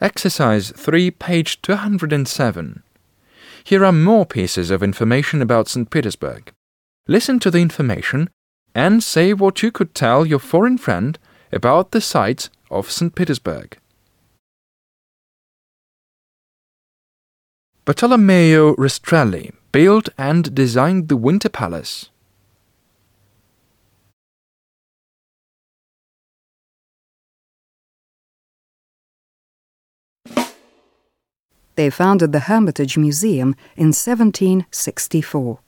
Exercise 3, page 207. Here are more pieces of information about St. Petersburg. Listen to the information and say what you could tell your foreign friend about the sights of St. Petersburg. Bartolomeo Rastrelli built and designed the Winter Palace. They founded the Hermitage Museum in 1764.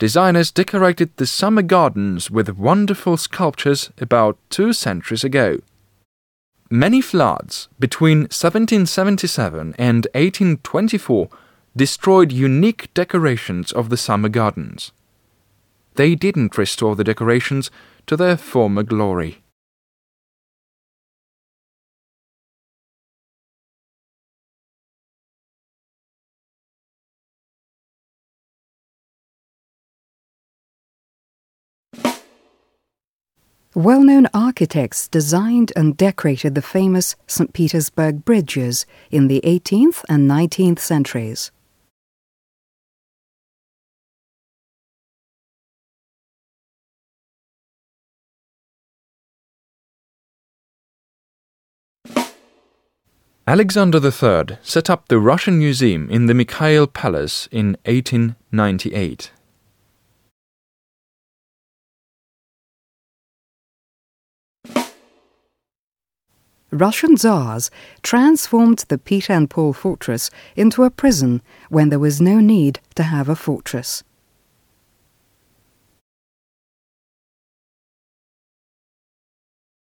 Designers decorated the summer gardens with wonderful sculptures about two centuries ago. Many floods between 1777 and 1824 destroyed unique decorations of the summer gardens. They didn't restore the decorations to their former glory. Well known architects designed and decorated the famous St. Petersburg bridges in the 18th and 19th centuries. Alexander III set up the Russian Museum in the Mikhail Palace in 1898. Russian Tsars transformed the Peter and Paul fortress into a prison when there was no need to have a fortress.